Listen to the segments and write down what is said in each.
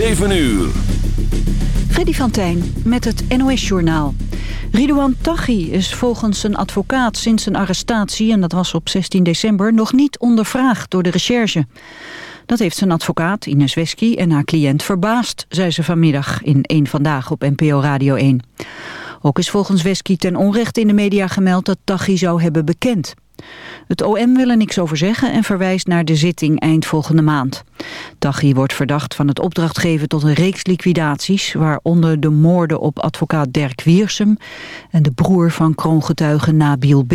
7 uur. Freddy van Tijn met het NOS-journaal. Ridouan Taghi is volgens zijn advocaat sinds zijn arrestatie... en dat was op 16 december, nog niet ondervraagd door de recherche. Dat heeft zijn advocaat, Ines Wesky, en haar cliënt verbaasd... zei ze vanmiddag in één Vandaag op NPO Radio 1. Ook is volgens Wesky ten onrechte in de media gemeld... dat Taghi zou hebben bekend. Het OM wil er niks over zeggen en verwijst naar de zitting eind volgende maand. Taghi wordt verdacht van het opdracht geven tot een reeks liquidaties... waaronder de moorden op advocaat Dirk Wiersum... en de broer van kroongetuige Nabil B.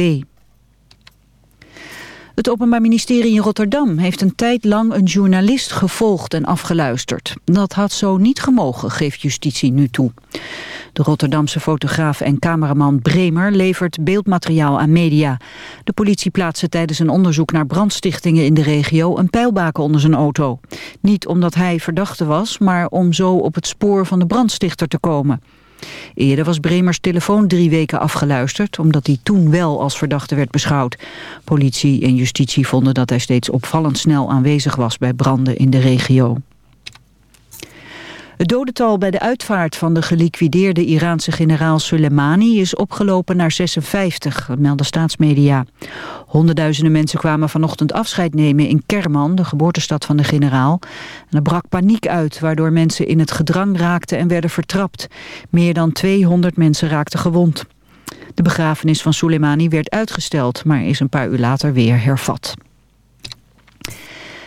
Het Openbaar Ministerie in Rotterdam heeft een tijd lang een journalist gevolgd en afgeluisterd. Dat had zo niet gemogen, geeft justitie nu toe. De Rotterdamse fotograaf en cameraman Bremer levert beeldmateriaal aan media. De politie plaatste tijdens een onderzoek naar brandstichtingen in de regio een pijlbaken onder zijn auto. Niet omdat hij verdachte was, maar om zo op het spoor van de brandstichter te komen. Eerder was Bremers telefoon drie weken afgeluisterd... omdat hij toen wel als verdachte werd beschouwd. Politie en justitie vonden dat hij steeds opvallend snel aanwezig was... bij branden in de regio. Het dodental bij de uitvaart van de geliquideerde Iraanse generaal Soleimani is opgelopen naar 56, melden staatsmedia. Honderdduizenden mensen kwamen vanochtend afscheid nemen in Kerman, de geboortestad van de generaal. En er brak paniek uit, waardoor mensen in het gedrang raakten en werden vertrapt. Meer dan 200 mensen raakten gewond. De begrafenis van Soleimani werd uitgesteld, maar is een paar uur later weer hervat.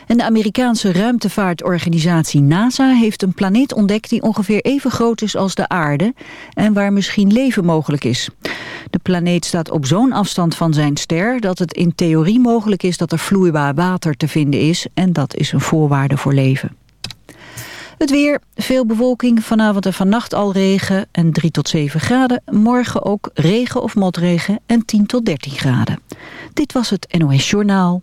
En de Amerikaanse ruimtevaartorganisatie NASA heeft een planeet ontdekt die ongeveer even groot is als de aarde en waar misschien leven mogelijk is. De planeet staat op zo'n afstand van zijn ster dat het in theorie mogelijk is dat er vloeibaar water te vinden is en dat is een voorwaarde voor leven. Het weer, veel bewolking, vanavond en vannacht al regen en 3 tot 7 graden. Morgen ook regen of motregen en 10 tot 13 graden. Dit was het NOS Journaal.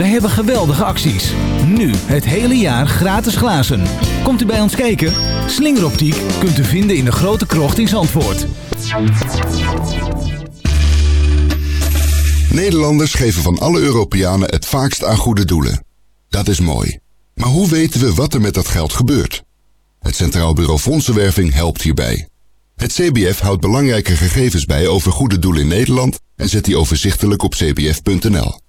Wij hebben geweldige acties. Nu het hele jaar gratis glazen. Komt u bij ons kijken? Slingeroptiek kunt u vinden in de grote krocht in Zandvoort. Nederlanders geven van alle Europeanen het vaakst aan goede doelen. Dat is mooi. Maar hoe weten we wat er met dat geld gebeurt? Het Centraal Bureau Fondsenwerving helpt hierbij. Het CBF houdt belangrijke gegevens bij over goede doelen in Nederland en zet die overzichtelijk op cbf.nl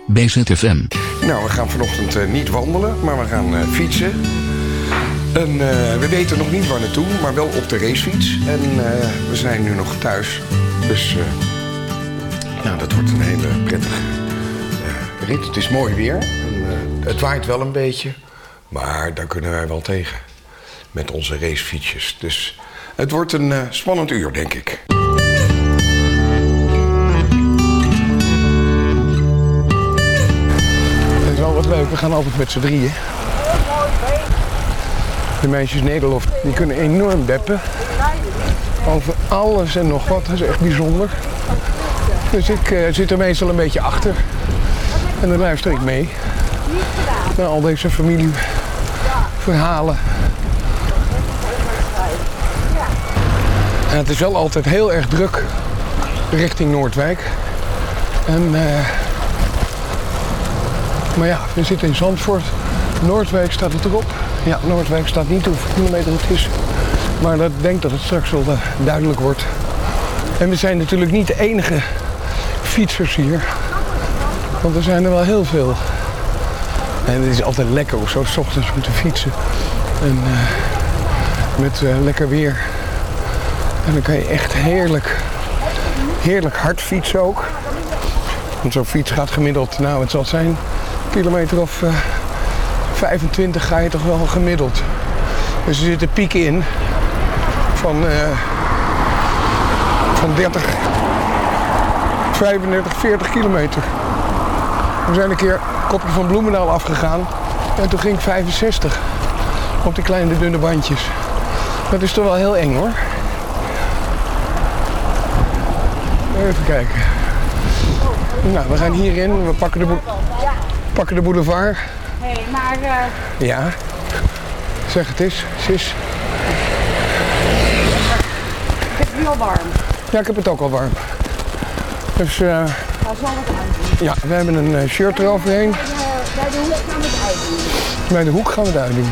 bij ZFM. Nou, we gaan vanochtend eh, niet wandelen, maar we gaan eh, fietsen. En eh, we weten nog niet waar naartoe, maar wel op de racefiets. En we zijn nu nog thuis. Dus nou, dat wordt een hele prettige rit. Het is mooi weer. En, het waait wel een beetje, maar daar kunnen wij wel tegen. Met onze racefietsjes. Dus het wordt een spannend uur, denk ik. We gaan altijd met z'n drieën. De meisjes Nederlof, die kunnen enorm deppen. Over alles en nog wat. Dat is echt bijzonder. Dus ik eh, zit er meestal een beetje achter. En dan luister ik mee. Naar al deze familieverhalen. En het is wel altijd heel erg druk richting Noordwijk. En, eh, maar ja, we zitten in Zandvoort. Noordwijk staat het erop. Ja, Noordwijk staat niet hoeveel kilometer het is. Maar ik denk dat het straks wel eh, duidelijk wordt. En we zijn natuurlijk niet de enige fietsers hier. Want er zijn er wel heel veel. En het is altijd lekker om zo 's ochtends om te fietsen. En eh, met eh, lekker weer. En dan kan je echt heerlijk, heerlijk hard fietsen ook. Want zo'n fiets gaat gemiddeld, nou het zal zijn, kilometer of eh, 25 ga je toch wel gemiddeld. Dus er zitten pieken in van, eh, van 30, 35, 40 kilometer. We zijn een keer een kopje van Bloemendaal afgegaan en toen ging ik 65 op die kleine dunne bandjes. Dat is toch wel heel eng hoor. Even kijken. Nou, we gaan hierin. We pakken de, pakken de boulevard. Hé, maar eh, Ja. Zeg het eens, sis. ik heb het nu al warm. Ja, ik heb het ook al warm. Dus eh, Nou, zal het uitdoen. ja, we hebben een eh, shirt eroverheen. Eh, bij de hoek gaan we het uitdoen. Bij de hoek gaan we het uitdoen.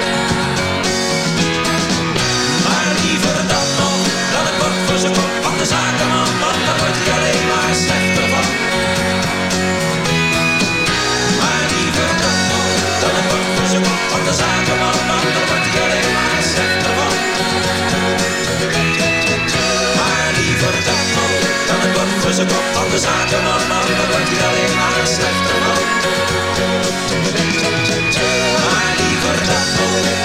Zijn kop van de zakenman, want daar wordt hij alleen maar slechter van. Maar liever dat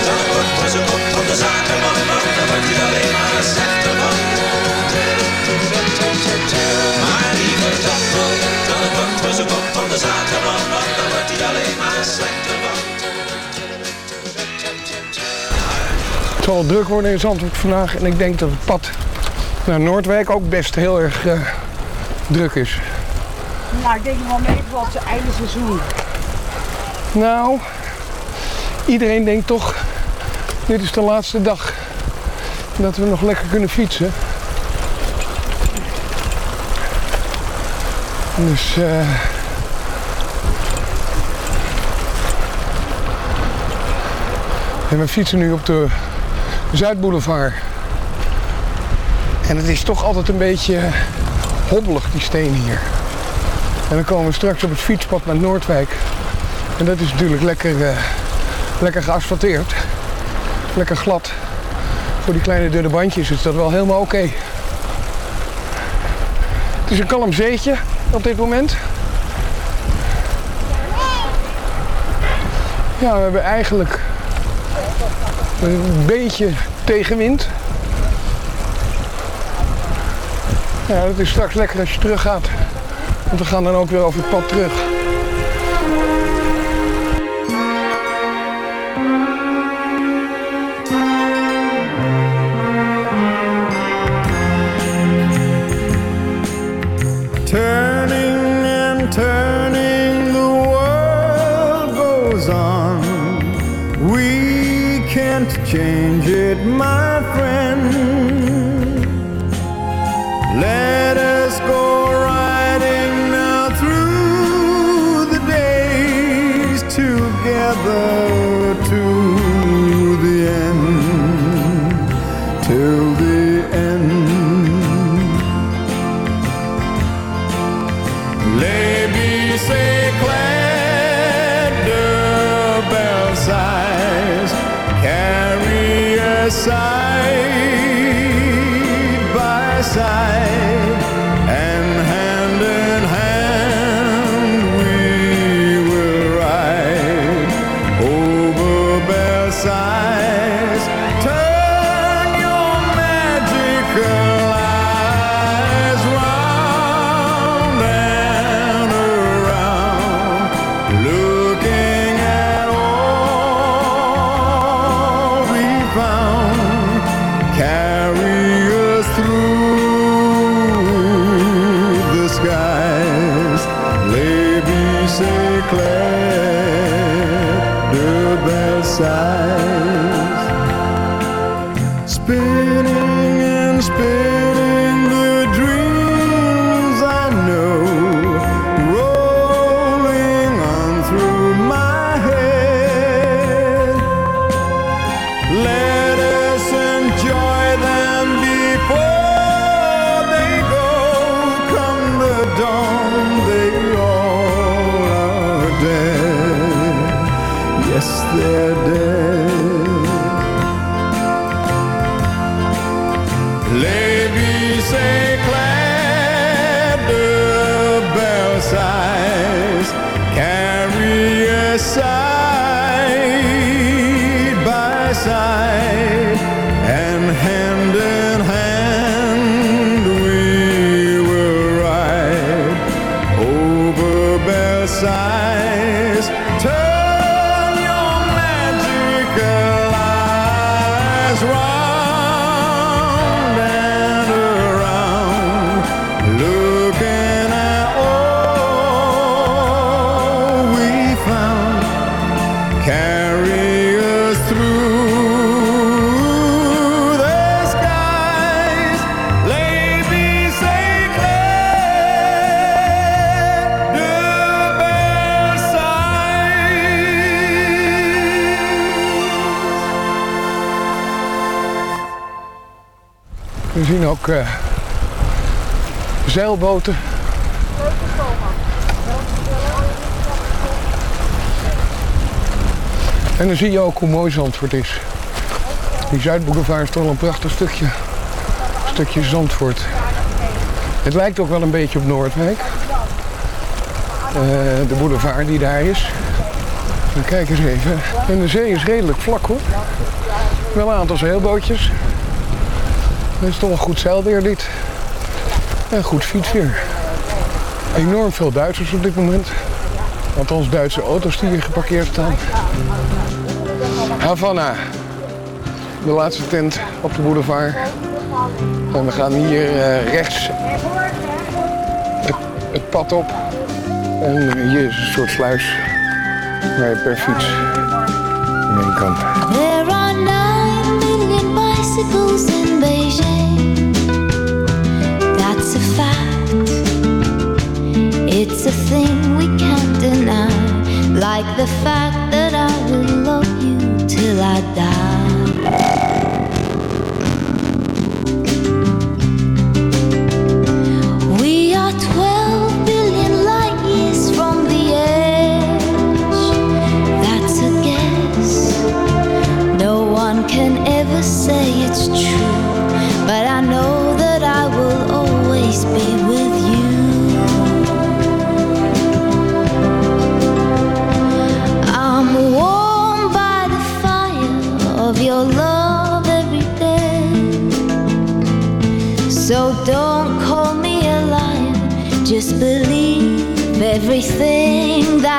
dan voor zijn kop van de zakenman, want daar wordt hij alleen maar slechter van. Maar liever dat dan voor zijn kop van de zakenman, want daar wordt hij alleen maar slechter van. Het zal druk worden in Zandvoort vandaag. En ik denk dat het pad naar Noordwijk ook best heel erg eh, druk is. Nou, ik denk wel mee wat het einde seizoen. Nou, iedereen denkt toch, dit is de laatste dag dat we nog lekker kunnen fietsen. Dus eh en we fietsen nu op de Zuidboulevard. En het is toch altijd een beetje hobbelig, die steen hier. En dan komen we straks op het fietspad naar Noordwijk. En dat is natuurlijk lekker, eh, lekker geasfalteerd. Lekker glad. Voor die kleine dunne bandjes is dat wel helemaal oké. Het is een kalm zeetje op dit moment. Ja, we hebben eigenlijk een beetje tegenwind. Ja, dat is straks lekker als je terug gaat. Want we gaan dan ook weer over het pad terug. Side by side eh, zeilboten. En dan zie je ook hoe mooi Zandvoort is. Die Zuidboulevard is toch wel een prachtig stukje, stukje Zandvoort. Het lijkt ook wel een beetje op Noordwijk. Eh, de boulevard die daar is. Kijk eens even. En de zee is redelijk vlak hoor. Wel een aantal zeilbootjes. Het is toch een goed zeilweer dit. En goed fietsweer. Enorm veel Duitsers op dit moment. Althans Duitse auto's die hier geparkeerd staan. Havana. De laatste tent op de boulevard. En we gaan hier eh, rechts het, het pad op. En hier is een soort sluis waar je per fiets heen kan. That's a fact. It's a thing we can't deny. Like the fact that I will love you till I die. disbelieve everything that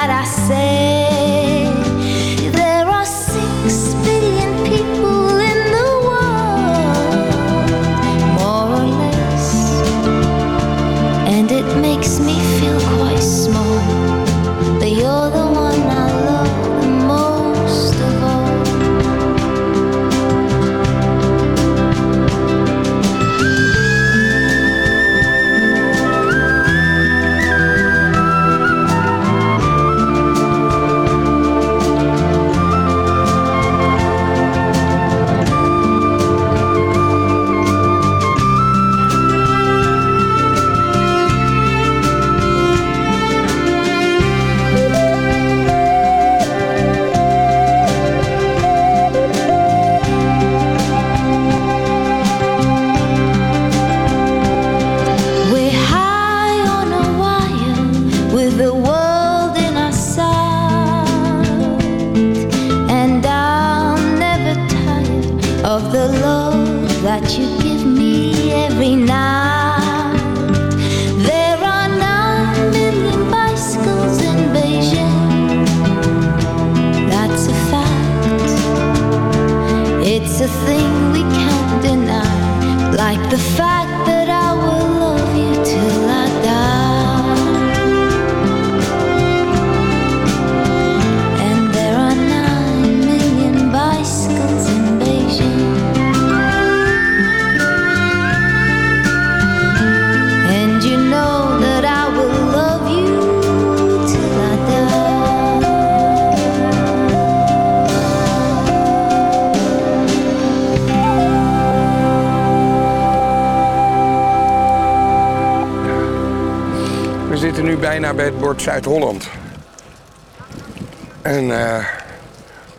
Zuid-Holland. En eh,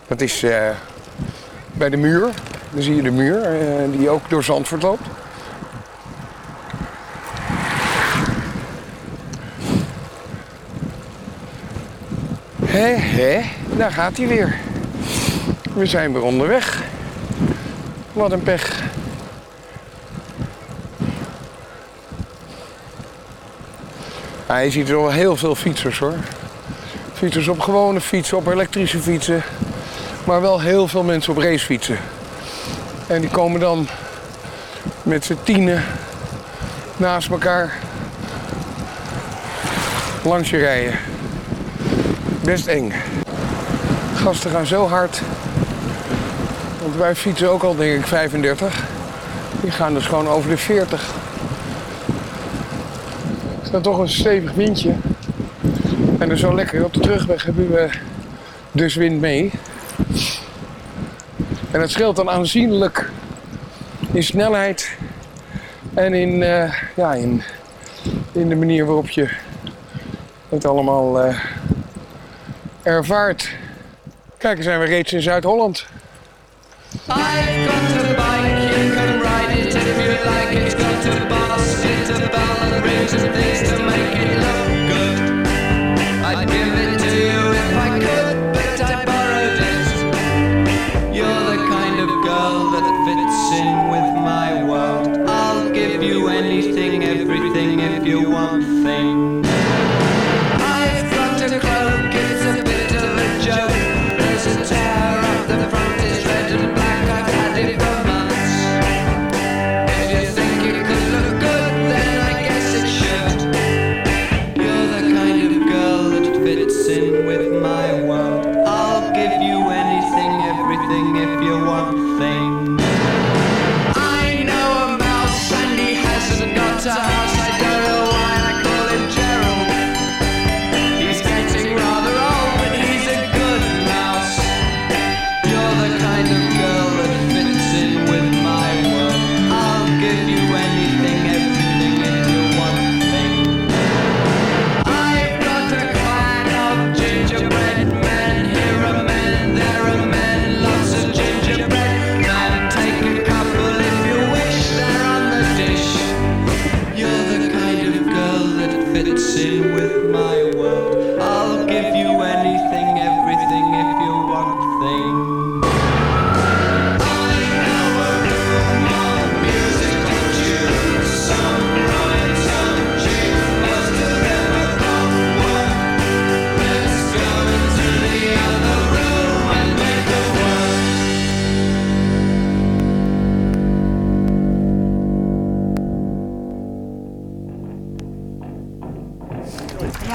dat is eh, bij de muur. Dan zie je de muur eh, die ook door Zandvoort loopt. Hé, hé, daar gaat hij weer. We zijn weer onderweg. Wat een pech. Ja, je ziet er wel heel veel fietsers hoor. Fietsers op gewone fietsen, op elektrische fietsen. Maar wel heel veel mensen op racefietsen. En die komen dan met z'n tienen naast elkaar langs je rijden. Best eng. Gasten gaan zo hard. Want wij fietsen ook al denk ik 35. Die gaan dus gewoon over de 40. Dan toch een stevig windje. En is zo lekker. Op de terugweg hebben we dus wind mee. En dat scheelt dan aanzienlijk in snelheid En in, eh, ja, in, in de manier waarop je het allemaal eh, ervaart. Kijk, zijn we reeds in Zuid-Holland.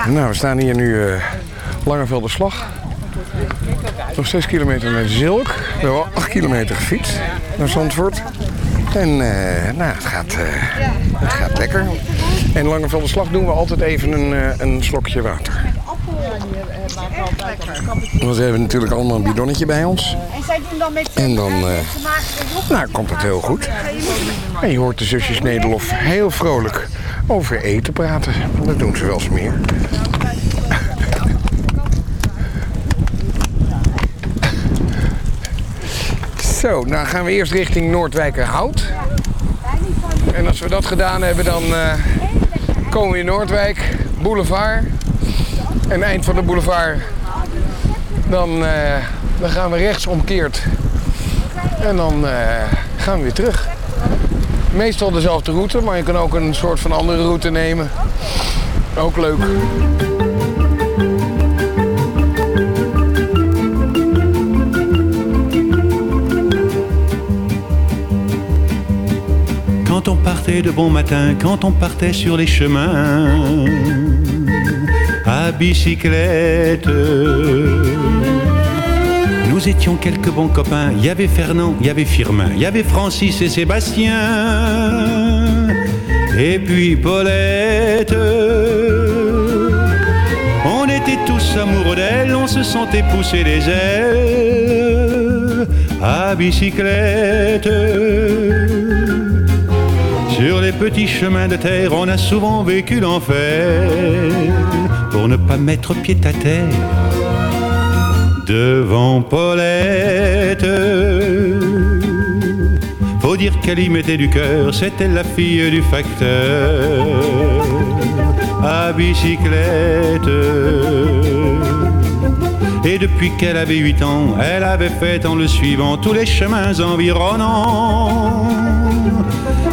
Nou, we staan hier nu eh Langevelde Slag. Nog 6 kilometer naar Zilk. We hebben al 8 kilometer gefietst naar Zandvoort. En eh, nou, het gaat, eh, het gaat lekker. En Langevelde Slag doen we altijd even een, een slokje water. Want we hebben natuurlijk allemaal een bidonnetje bij ons. En zij doen dan met En dan nou, komt het heel goed. En je hoort de zusjes Nederlof heel vrolijk over eten praten. Dat doen ze wel eens meer. Zo, nou gaan we eerst richting Noordwijkerhout. En als we dat gedaan hebben, dan eh, komen we in Noordwijk, boulevard. En eind van de boulevard, dan, eh, dan gaan we rechtsomkeerd. En dan eh, gaan we weer terug. Meestal dezelfde route, maar je kan ook een soort van andere route nemen. Ook leuk. Quand on partait de bon matin, quand on partait sur les chemins à bicyclette. Nous étions quelques bons copains. Il y avait Fernand, il y avait Firmin, il y avait Francis et Sébastien. Et puis Paulette. On était tous amoureux d'elle, on se sentait pousser les ailes à bicyclette. Sur les petits chemins de terre, on a souvent vécu l'enfer pour ne pas mettre pied à terre devant Paulette. Faut dire qu'elle y mettait du cœur, c'était la fille du facteur à bicyclette. Et depuis qu'elle avait huit ans, elle avait fait en le suivant tous les chemins environnants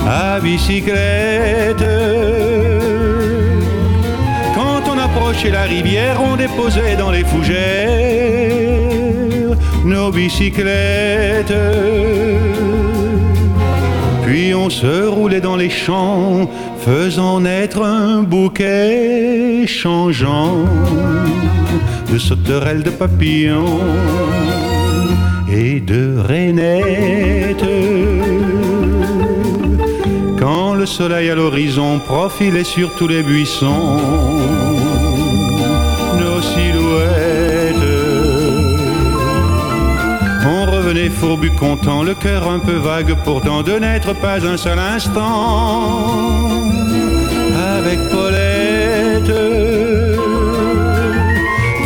à bicyclette. Approchait la rivière, on déposait dans les fougères nos bicyclettes. Puis on se roulait dans les champs, faisant naître un bouquet changeant de sauterelles, de papillons et de rainettes. Quand le soleil à l'horizon profilait sur tous les buissons, venait fourbu, content, le cœur un peu vague, pourtant de n'être pas un seul instant avec Paulette.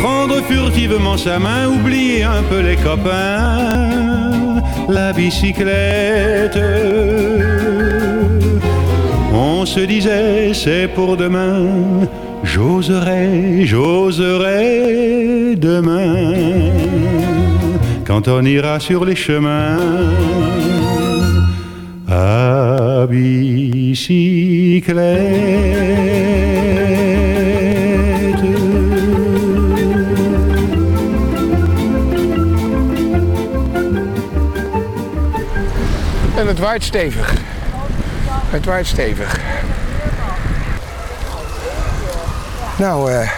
Prendre furtivement sa main, oublier un peu les copains, la bicyclette. On se disait, c'est pour demain, j'oserai, j'oserai demain. quand on ira sur les chemins à bicyclette. En het waait stevig. Het waait stevig. Nou, uh,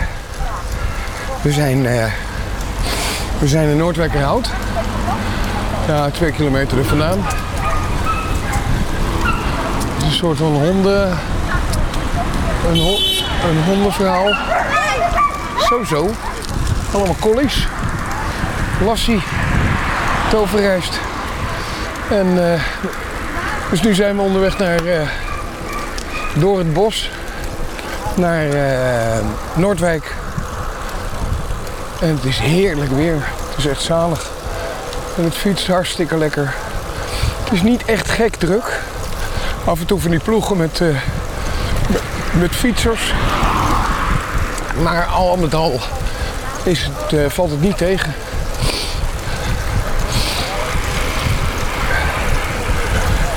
we zijn uh, we zijn in Noordwijkerhout. Ja, twee kilometer er vandaan. Het is een soort van honden... Een, een hondenverhaal. Zo zo. Allemaal collies. Lassie. Toverrijst. En eh, dus nu zijn we onderweg naar... Eh, door het bos. Naar eh, Noordwijk en het is heerlijk weer. Het is echt zalig. En het fietst hartstikke lekker. Het is niet echt gek druk. Af en toe van die ploegen met, eh, met, fietsers. Maar al met al is het, eh, valt het niet tegen.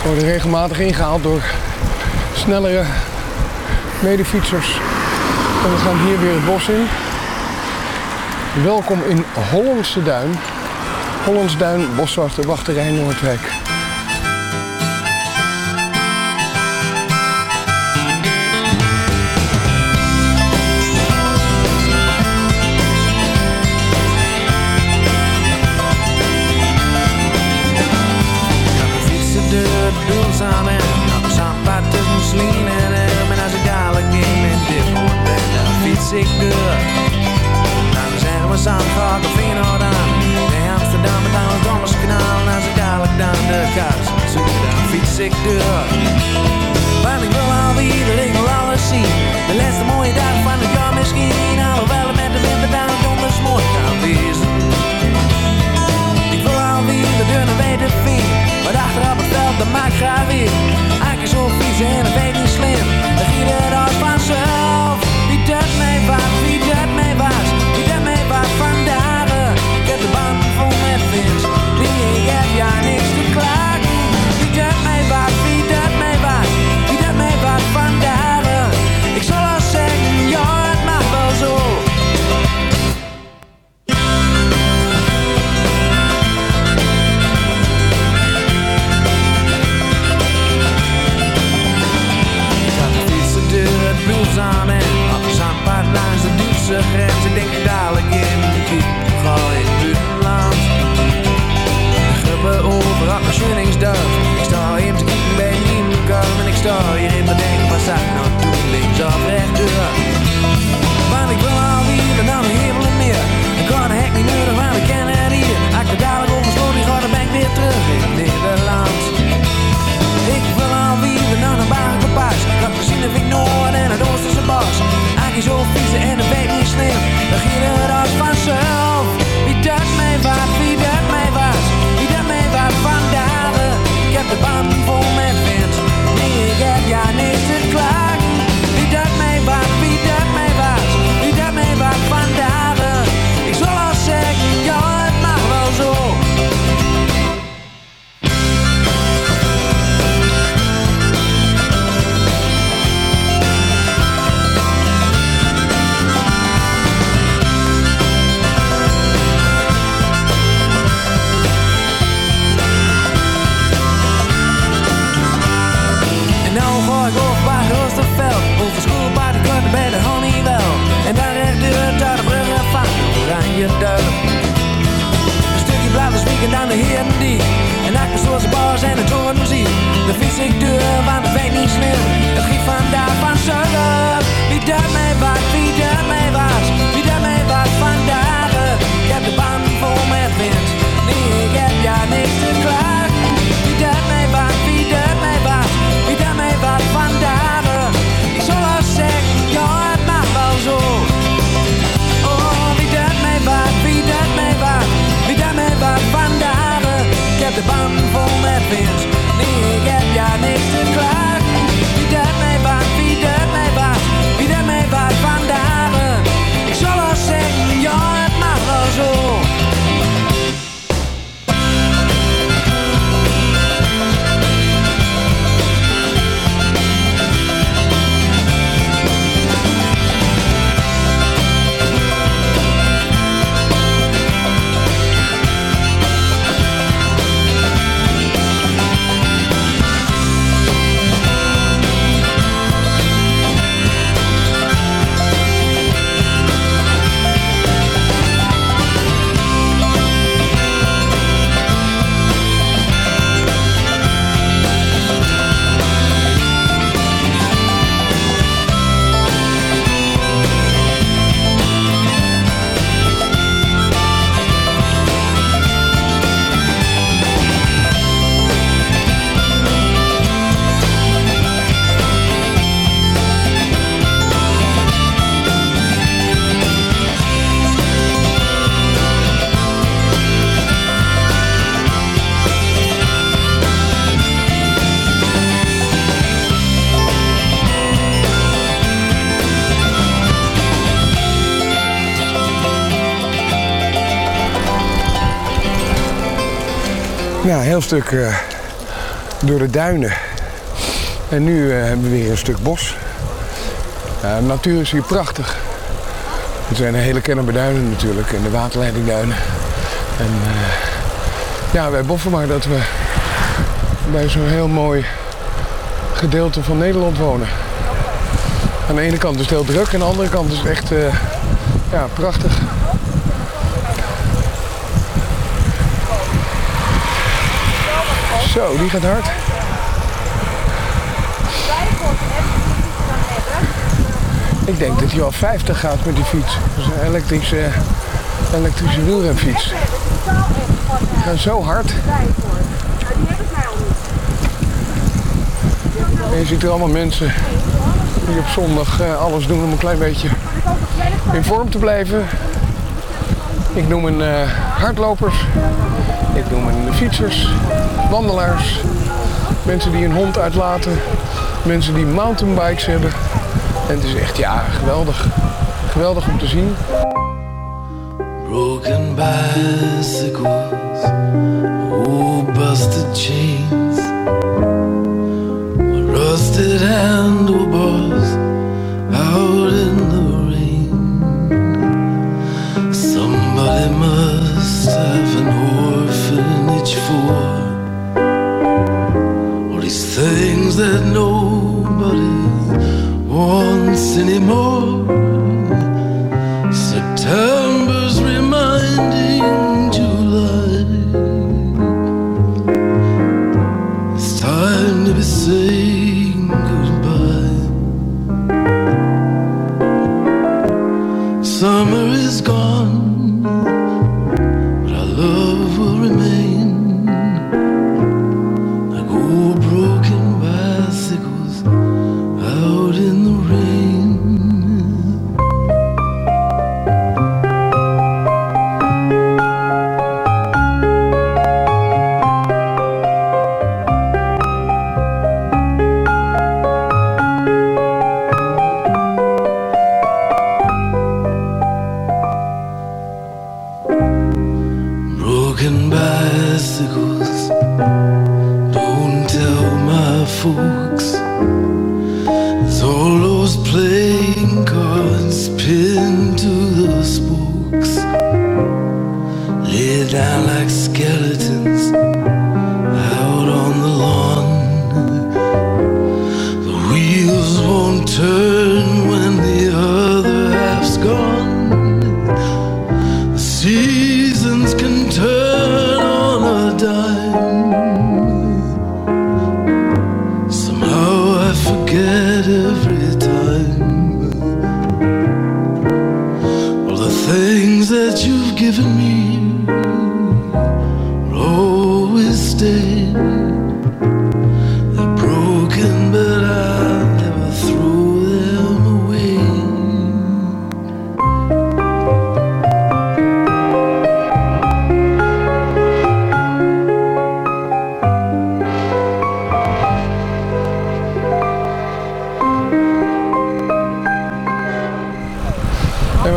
We worden regelmatig ingehaald door snellere medefietsers. En we gaan hier weer het bos in. Welkom in Hollandse Duin. Hollands Duin, Boswachter, Wachterij Noordwijk. the bottom for my fence Ja, een heel stuk eh, door de duinen. En nu eh, hebben we weer een stuk bos. De natuur is hier prachtig. Het zijn hele Kennemerduinen natuurlijk en de waterleidingduinen. En eh, ja, wij boffen maar dat we bij zo'n heel mooi gedeelte van Nederland wonen. Aan de ene kant is het heel druk, aan de andere kant is het echt ja, prachtig. Zo, die gaat hard. Ik denk dat hij al 50 gaat met die fiets. Dat is een elektrische, elektrische wielrenfiets. Die gaat zo hard. En je ziet er allemaal mensen die op zondag eh, alles doen om een klein beetje in vorm te blijven. Ik noem een eh, hardlopers, ik noem een fietsers, wandelaars, mensen die een hond uitlaten, mensen die mountainbikes hebben. En het is echt, ja, geweldig. Geweldig om te zien. Broken bicycles, oh chains, rusted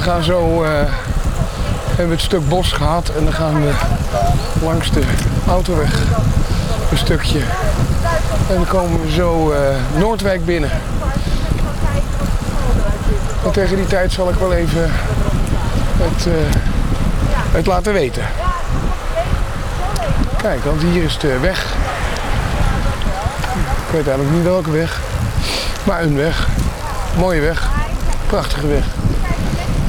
gaan zo, eh, hebben we het stuk bos gehad en dan gaan we langs de autoweg een stukje. En dan komen we zo eh, Noordwijk binnen. En tegen die tijd zal ik wel even het, eh, het laten weten. Kijk, want hier is de weg. Ik weet eigenlijk niet welke weg. Maar een weg. Mooie weg. Prachtige weg.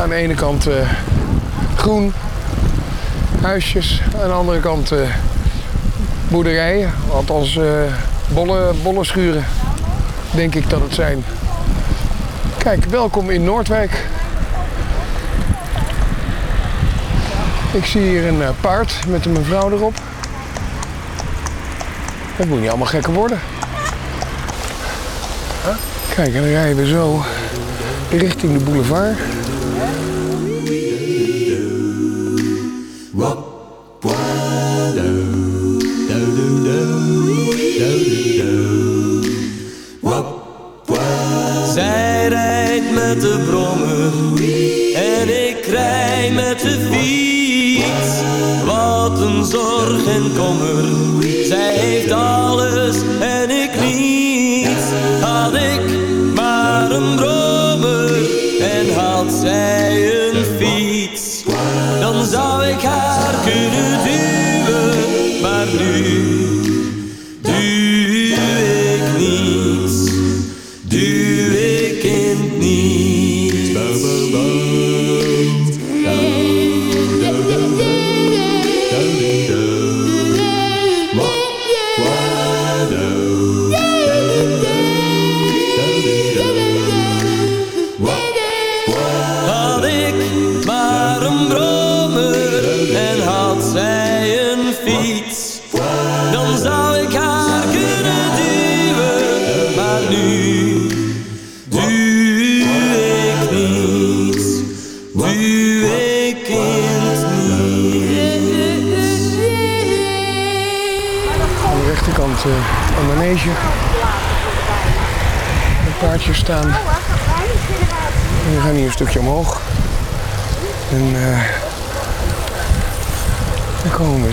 Aan de ene kant eh, groen, huisjes. Aan de andere kant eh, boerderijen. Althans eh bolle, bolle schuren, denk ik dat het zijn. Kijk, welkom in Noordwijk. Ik zie hier een paard met een mevrouw erop. Het moet niet allemaal gekker worden. Kijk, en dan rijden we zo richting de boulevard.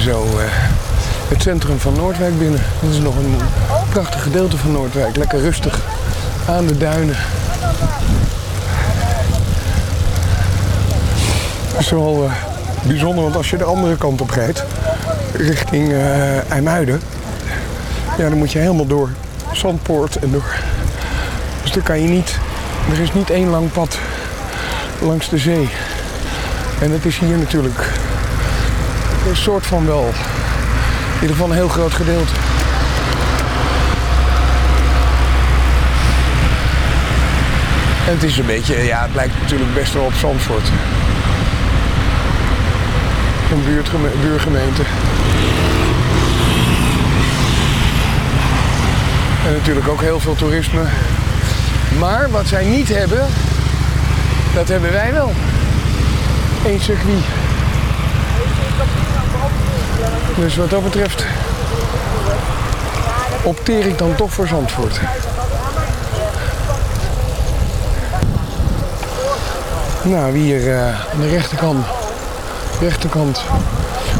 Zo eh, het centrum van Noordwijk binnen. Dat is nog een prachtig gedeelte van Noordwijk. Lekker rustig aan de duinen. Het is wel eh, bijzonder, want als je de andere kant op rijdt, richting eh IJmuiden, ja, dan moet je helemaal door Zandpoort en door. Dus dan kan je niet, er is niet één lang pad langs de zee. En dat is hier natuurlijk een soort van wel. In ieder geval een heel groot gedeelte. En het is een beetje, ja, het lijkt natuurlijk best wel op Zandvoort. Een buurgemeente. En natuurlijk ook heel veel toerisme. Maar wat zij niet hebben, dat hebben wij wel. Eén circuit. Dus wat dat betreft opteer ik dan toch voor Zandvoort. Nou, hier eh, aan de rechterkant, rechterkant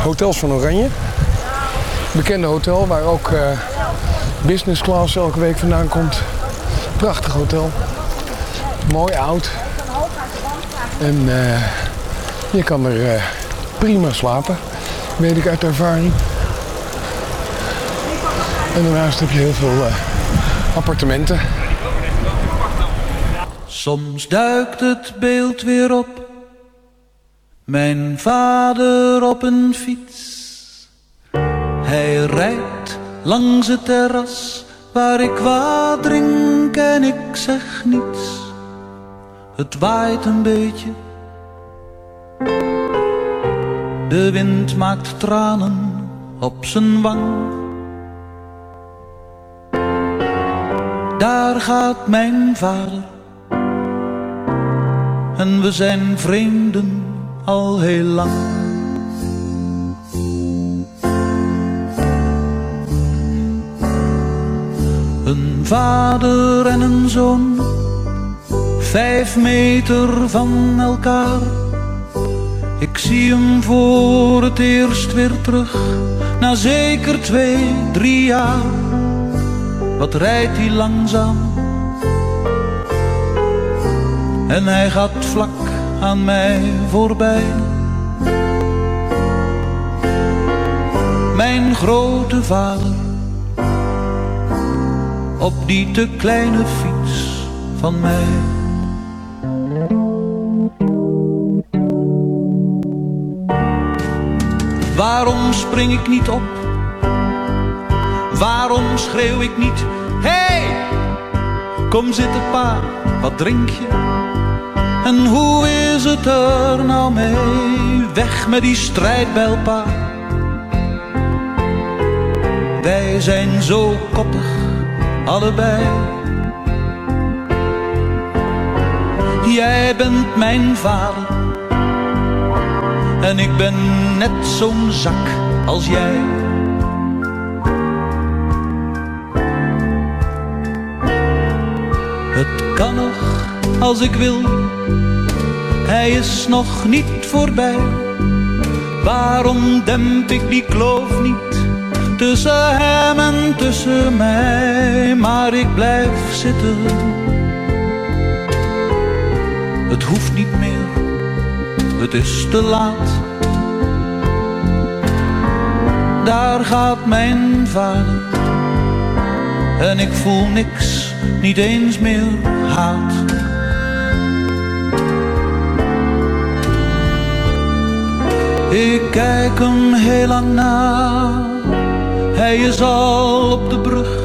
Hotels van Oranje. Bekende hotel waar ook eh, business class elke week vandaan komt. Prachtig hotel. Mooi oud. En eh, je kan er prima slapen. Weet ik uit ervaring. En daarnaast heb je heel veel eh, appartementen. Soms duikt het beeld weer op. Mijn vader op een fiets. Hij rijdt langs het terras waar ik wat drink en ik zeg niets. Het waait een beetje. De wind maakt tranen op zijn wang. Daar gaat mijn vader. En we zijn vreemden al heel lang. Een vader en een zoon, vijf meter van elkaar. Ik zie hem voor het eerst weer terug, na zeker twee, drie jaar. Wat rijdt hij langzaam? En hij gaat vlak aan mij voorbij. Mijn grote vader op die te kleine fiets van mij. Waarom spring ik niet op? Waarom schreeuw ik niet? Hey! Kom zitten pa, wat drink je? En hoe is het er nou mee? Weg met die strijdbijl pa. Wij zijn zo koppig, allebei. Jij bent mijn vader. En ik ben net zo'n zak als jij. Het kan nog als ik wil. Hij is nog niet voorbij. Waarom demp ik die kloof niet tussen hem en tussen mij? Maar ik blijf zitten. Het hoeft niet meer, het is te laat. Daar gaat mijn vader en ik voel niks, niet eens meer haat. Ik kijk hem heel lang na, hij is al op de brug.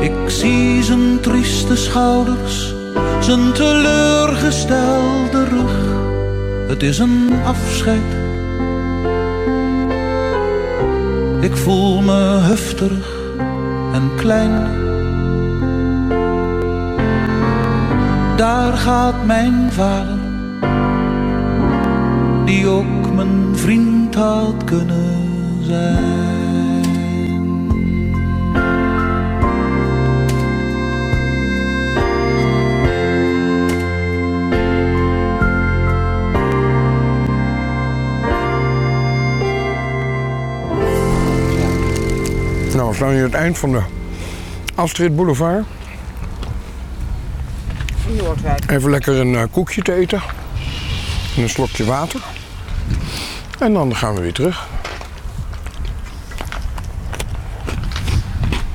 Ik zie zijn trieste schouders, zijn teleurgestelde rug. Het is een afscheid. Ik voel me heftig en klein. Daar gaat mijn vader, die ook mijn vriend had kunnen zijn. Staan hier aan het eind van de Astrid Boulevard. Even lekker een eh, koekje te eten. En een slokje water. En dan gaan we weer terug.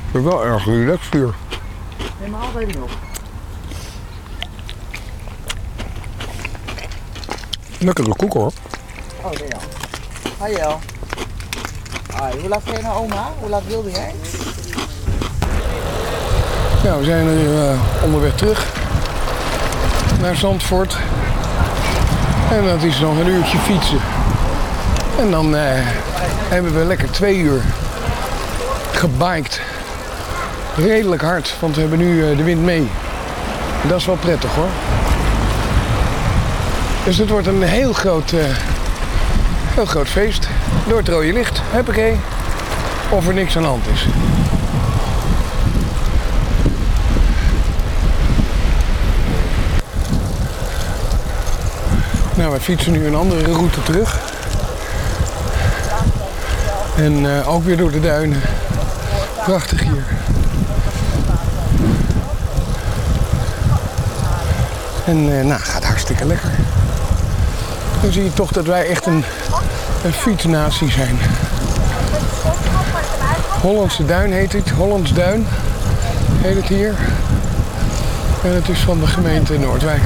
Ik ben wel erg relaxed hier. Helemaal ik nog. Lekkere koek hoor. Oh, daar Jan. Hoi, hoe laat ga je naar oma? Hoe laat wilde jij? Ja, we zijn er eh, onderweg terug naar Zandvoort. En dat is nog een uurtje fietsen. En dan eh, hebben we lekker twee uur gebiked. Redelijk hard, want we hebben nu eh, de wind mee. Dat is wel prettig hoor. Dus het wordt een heel groot, heel groot feest. Door het rode licht, huppakee. Of er niks aan de hand is. Nou, we fietsen nu een andere route terug. En eh, ook weer door de duinen. Prachtig hier. En eh, nou, gaat hartstikke lekker. Dan zie je toch dat wij echt een, een fietsnatie zijn. Hollandse Duin heet het. Hollands Duin heet het hier. En het is van de gemeente Noordwijk.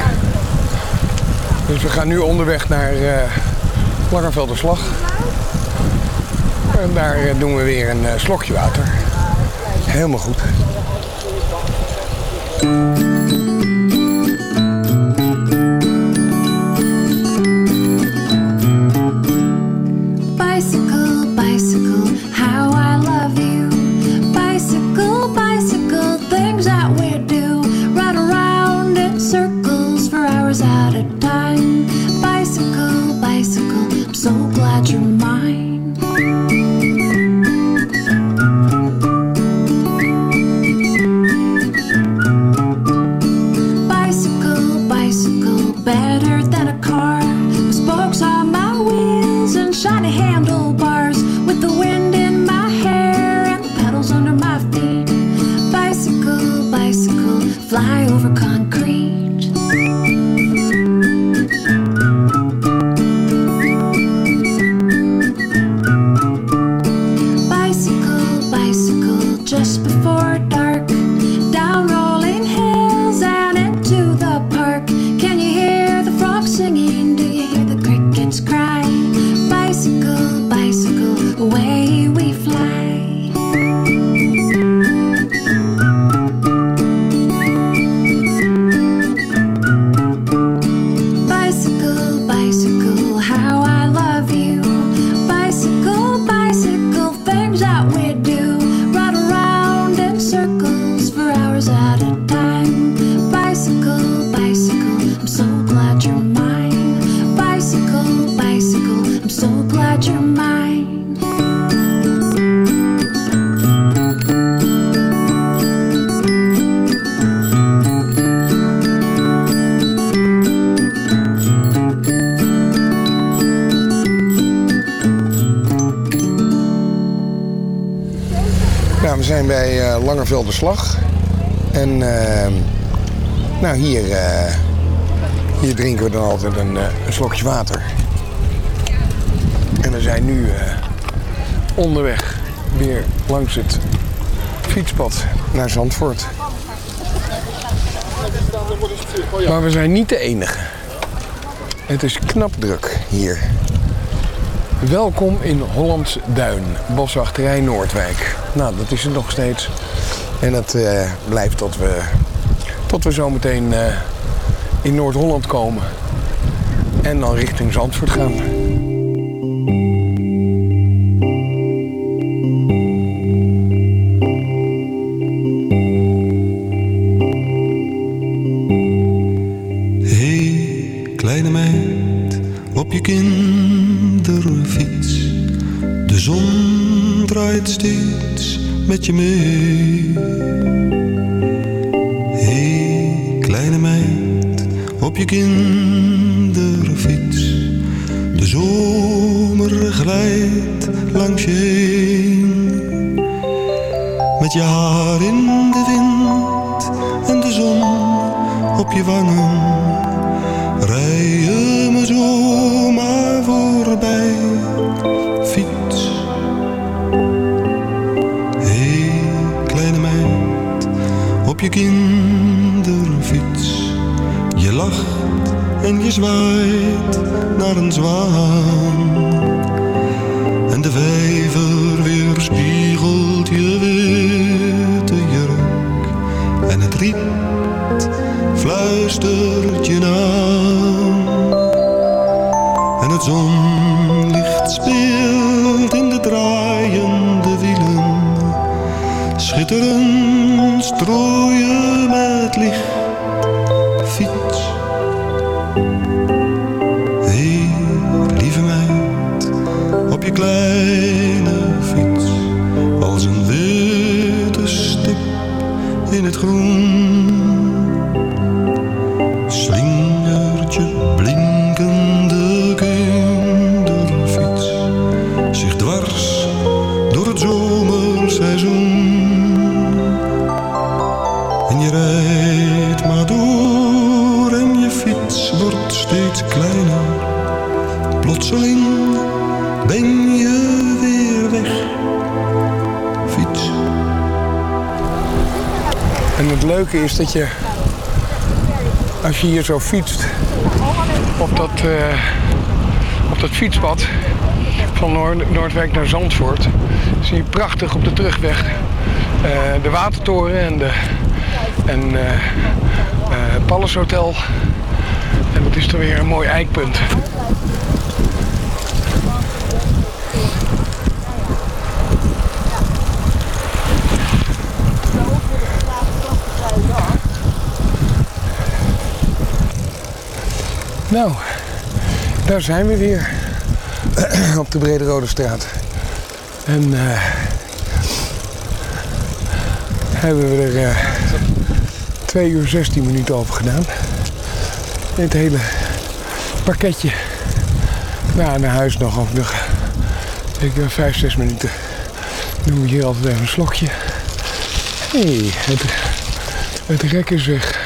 Dus we gaan nu onderweg naar uh, Langevelderslag. En daar eh, doen we weer een eh, slokje water. Helemaal goed. Bij eh Langervelde Slag. En eh, nou, hier, eh, hier drinken we dan altijd een, een slokje water. En we zijn nu onderweg weer langs het fietspad naar Zandvoort. Maar we zijn niet de enige. Het is knap druk hier. Welkom in Hollands Duin, boswachterij Noordwijk. Nou, dat is het nog steeds. En dat eh, blijft tot we, tot we zometeen eh, in Noord-Holland komen. En dan richting Zandvoort gaan. Hey, kleine meid, op je kinderfiets. De zon draait steeds met je mee. Op je zwaait naar een zwaan. En de vijver weerspiegelt je witte jurk. En het riet fluistert je naam. En het zonlicht speelt in de draaiende wielen. Schitterend strooien Is dat je, als je hier zo fietst, op dat, eh, op dat fietspad van Noord- Noordwijk naar Zandvoort, zie je prachtig op de terugweg eh, de Watertoren en de en, eh, Palace Hotel. En dat is er weer een mooi eikpunt. Nou, daar zijn we weer. op de Brede Rode Straat. En eh, hebben we er eh 2 uur 16 minuten over gedaan. Dit hele pakketje. Nou, naar huis nog of nog. Ik ben 5, 6 minuten. Doen we hier altijd even een slokje. Hé, hey, het, het rek is weg.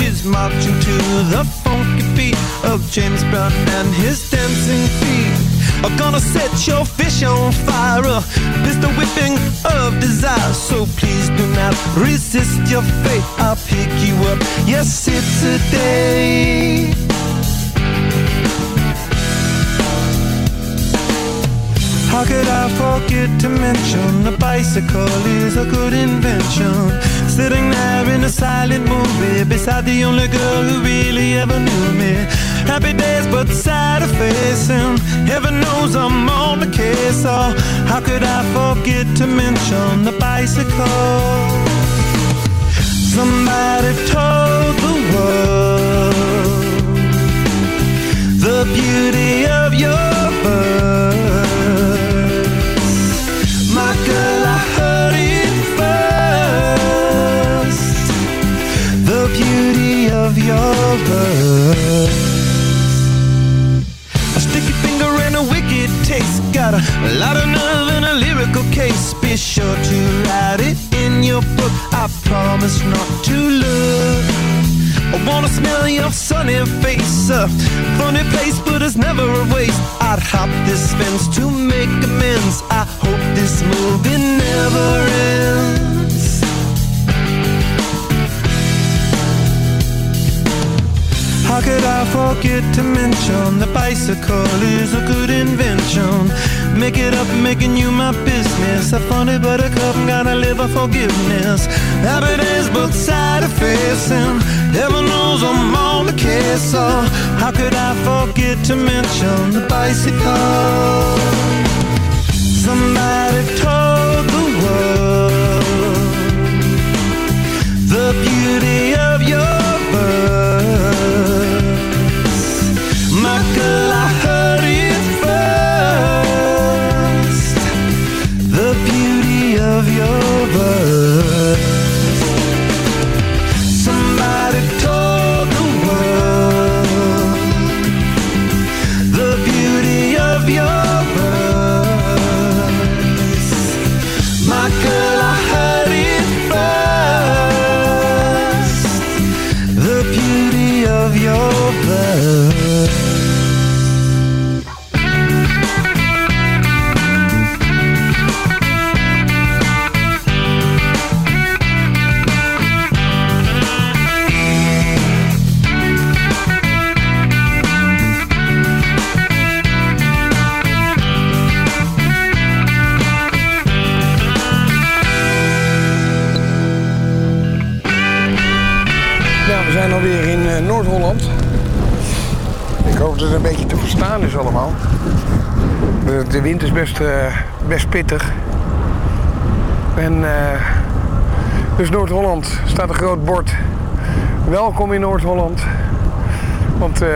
She's marching to the funky beat of James Brown and his dancing feet. Are gonna set your fish on fire, a pistol whipping of desire. So please do not resist your fate. I'll pick you up. Yes, it's a day. How could I forget to mention a bicycle is a good invention? Sitting there in a silent movie beside the only girl who really ever knew me. Happy days, but sad facing. Heaven knows I'm on the case. So how could I forget to mention the bicycle? Somebody told the world the beauty of your your book. I promise not to look. I wanna smell your sunny face. A funny place, but it's never a waste. I'd hop this fence to make amends. I hope this movie never ends. How could I forget to mention the bicycle is a good invention? Make it up, making you my business. A funny buttercup, gotta live a forgiveness. Happy days, both side of facing. Heaven knows I'm on the case. So how could I forget to mention the bicycle? Somebody told the world the beauty of verstaan is allemaal. De, de wind is best, eh, best pittig. En eh, dus Noord-Holland staat een groot bord. Welkom in Noord-Holland. Want eh,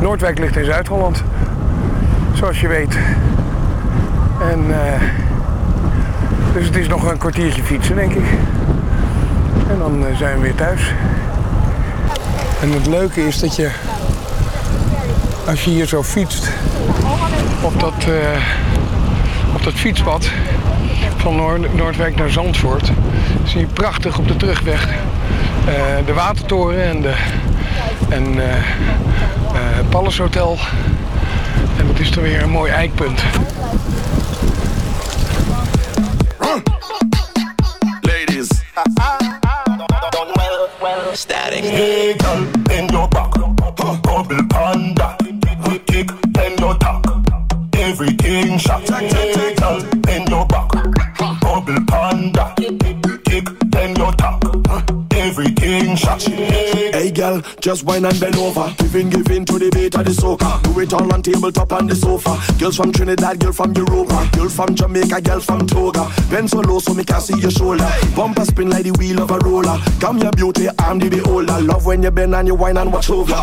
Noordwijk ligt in Zuid-Holland. Zoals je weet. En dus het is nog een kwartiertje fietsen, denk ik. En dan zijn we weer thuis. En het leuke is dat je, als je hier zo fietst, op dat, eh, op dat fietspad van Noord- Noordwijk naar Zandvoort, zie je prachtig op de terugweg eh, de Watertoren en de en, eh eh, Palace Hotel. En dat is dan weer een mooi eikpunt. Ladies. Static. Just wine and bend over. Giving, giving to the beat of the soca. Do it all on tabletop on the sofa. Girls from Trinidad, girl from Europa. Girl from Jamaica, girl from Toga. Bend so low so me can see your shoulder. Bumper spin like the wheel of a roller. Come your beauty, I'm the beholder. Love when you bend and you wine and watch over.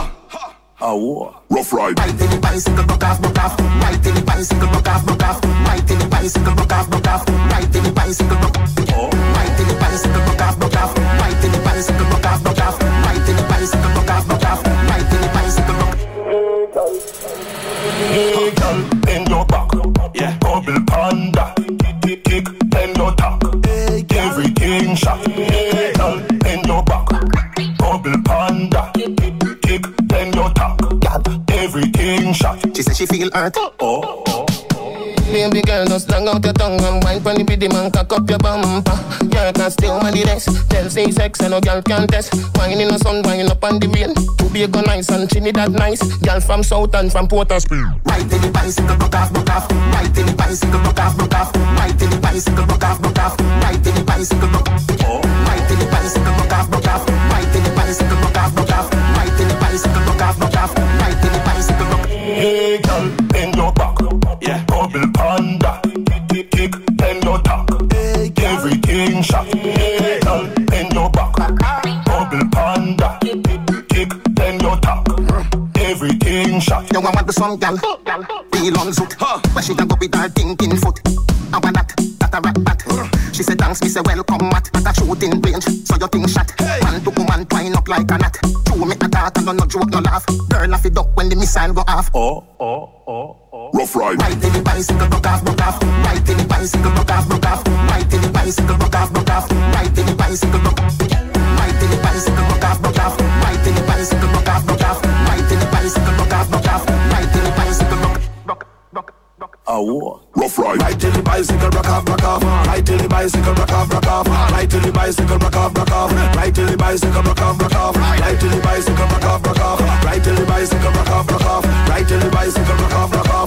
Oh, rough ride. Right in the bicycle, broke off, broke off. Right in the bicycle, broke off, broke off. Right in the bicycle, broke off, broke off. Right in the bicycle, broke off. Right in the bicycle, broke off, broke off. Everything shot. Hey, girl, bend your back. Bubble panda. Kick, your tack. Everything shot. She said she feel hurt. Just long out your tongue and wine pon the biddy man, cock up your bumper. Girl can the rest. Tell say sex and no girl can test. Wine in the sun, wine up on the rain. Tobago nice and Trinidad nice. Girl from South and from Port of Spain. Right in the bicycle, broke off, broke off. Right in the bicycle, broke off, broke off. Right in the bicycle, broke off, broke off. Right in the bicycle, broke off. Kick, bend your tack. Everything shot. Girl, bend your back. Bubble panda. Kick, bend your tack. Everything shot. You want the some gal? Real on zoot. But she done go with her thinking foot. I want that, that a rat bat. She said thanks, me say welcome mat. That a shooting range, so your thing shot. Man to woman twine up like a knot. Two make a water, no no joke, no laugh. Burn off the duck when the missile go off. Oh, oh, oh, oh. Rough ride. Ride till the bicycle broke off, broke off. Ride till the bicycle broke off, broke off. Ride till the bicycle broke off, broke off. Ride till the bicycle broke off. Ride till the bicycle broke off, broke off. Ride till the bicycle broke off, broke off. Ride till the bicycle broke off, broke off. Ride till the bicycle broke, broke, broke, broke. Oh, rough ride. Ride till the bicycle broke off, broke off. Ride till the bicycle broke off, broke off. Ride till the bicycle broke off, broke off. Ride till the bicycle broke off, broke off. Ride till the bicycle broke off, broke off. Ride till the bicycle broke off, broke off. Ride till the bicycle broke off, broke off.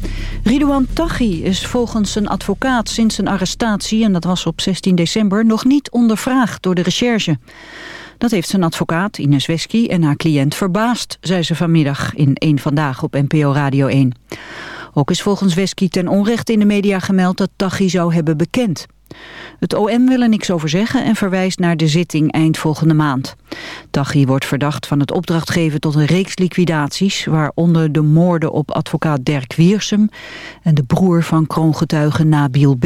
Ridouan Taghi is volgens zijn advocaat sinds zijn arrestatie... en dat was op 16 december, nog niet ondervraagd door de recherche. Dat heeft zijn advocaat Ines Wesky en haar cliënt verbaasd... zei ze vanmiddag in één Vandaag op NPO Radio 1. Ook is volgens Wesky ten onrechte in de media gemeld... dat Taghi zou hebben bekend. Het OM wil er niks over zeggen en verwijst naar de zitting eind volgende maand. Taghi wordt verdacht van het opdracht geven tot een reeks liquidaties... waaronder de moorden op advocaat Dirk Wiersum... en de broer van kroongetuige Nabil B.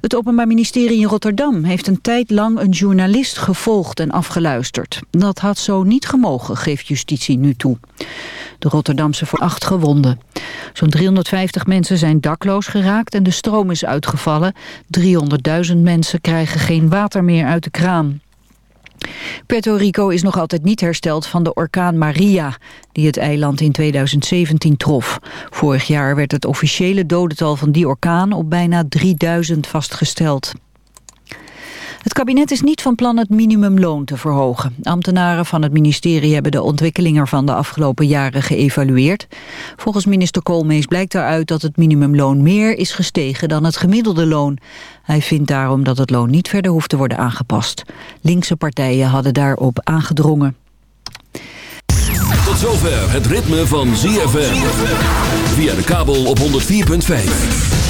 Het Openbaar Ministerie in Rotterdam heeft een tijd lang een journalist gevolgd en afgeluisterd. Dat had zo niet gemogen, geeft justitie nu toe. De Rotterdamse voor acht gewonden. Zo'n 350 mensen zijn dakloos geraakt en de stroom is uitgevallen. 300.000 mensen krijgen geen water meer uit de kraan. Puerto Rico is nog altijd niet hersteld van de orkaan Maria... die het eiland in 2017 trof. Vorig jaar werd het officiële dodental van die orkaan... op bijna 3000 vastgesteld. Het kabinet is niet van plan het minimumloon te verhogen. Ambtenaren van het ministerie hebben de ontwikkeling ervan de afgelopen jaren geëvalueerd. Volgens minister Koolmees blijkt daaruit dat het minimumloon meer is gestegen dan het gemiddelde loon. Hij vindt daarom dat het loon niet verder hoeft te worden aangepast. Linkse partijen hadden daarop aangedrongen. Tot zover het ritme van ZFM. Via de kabel op 104.5.